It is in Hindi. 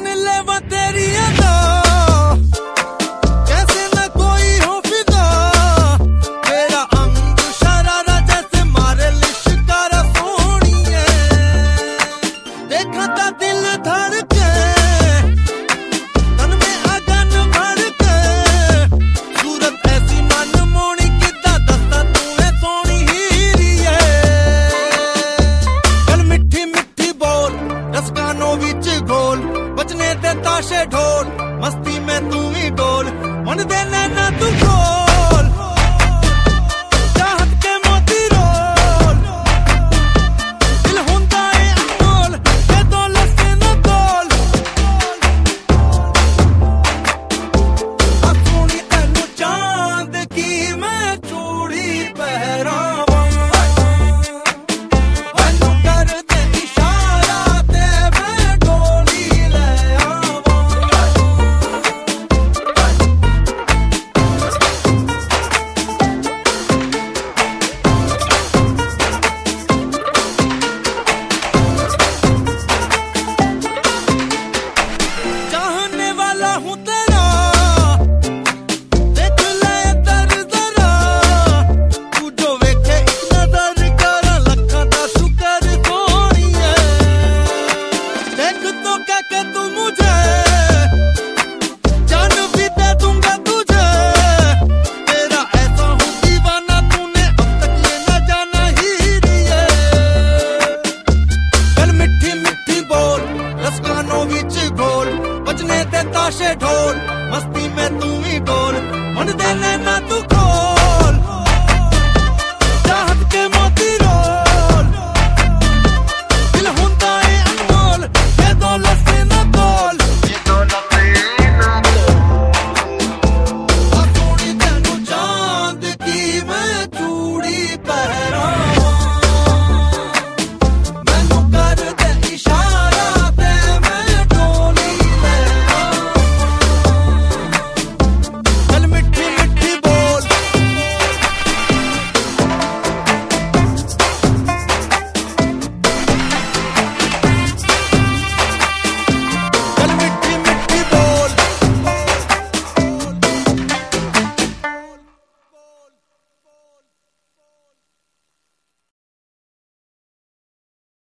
जान लेवा तेरी tu mi gol, mon de na na tu. तू मुझे। जान भी दे दूँगा तुझे। तेरा ऐसा हूँ दीवाना, तूने अब तक ये न जाना ही रिये कल मिठी मिठी बोल, रसकानों विच गोल, बजने दे ताशे ढोल, मस्ती में तू ही डोल मन देने तू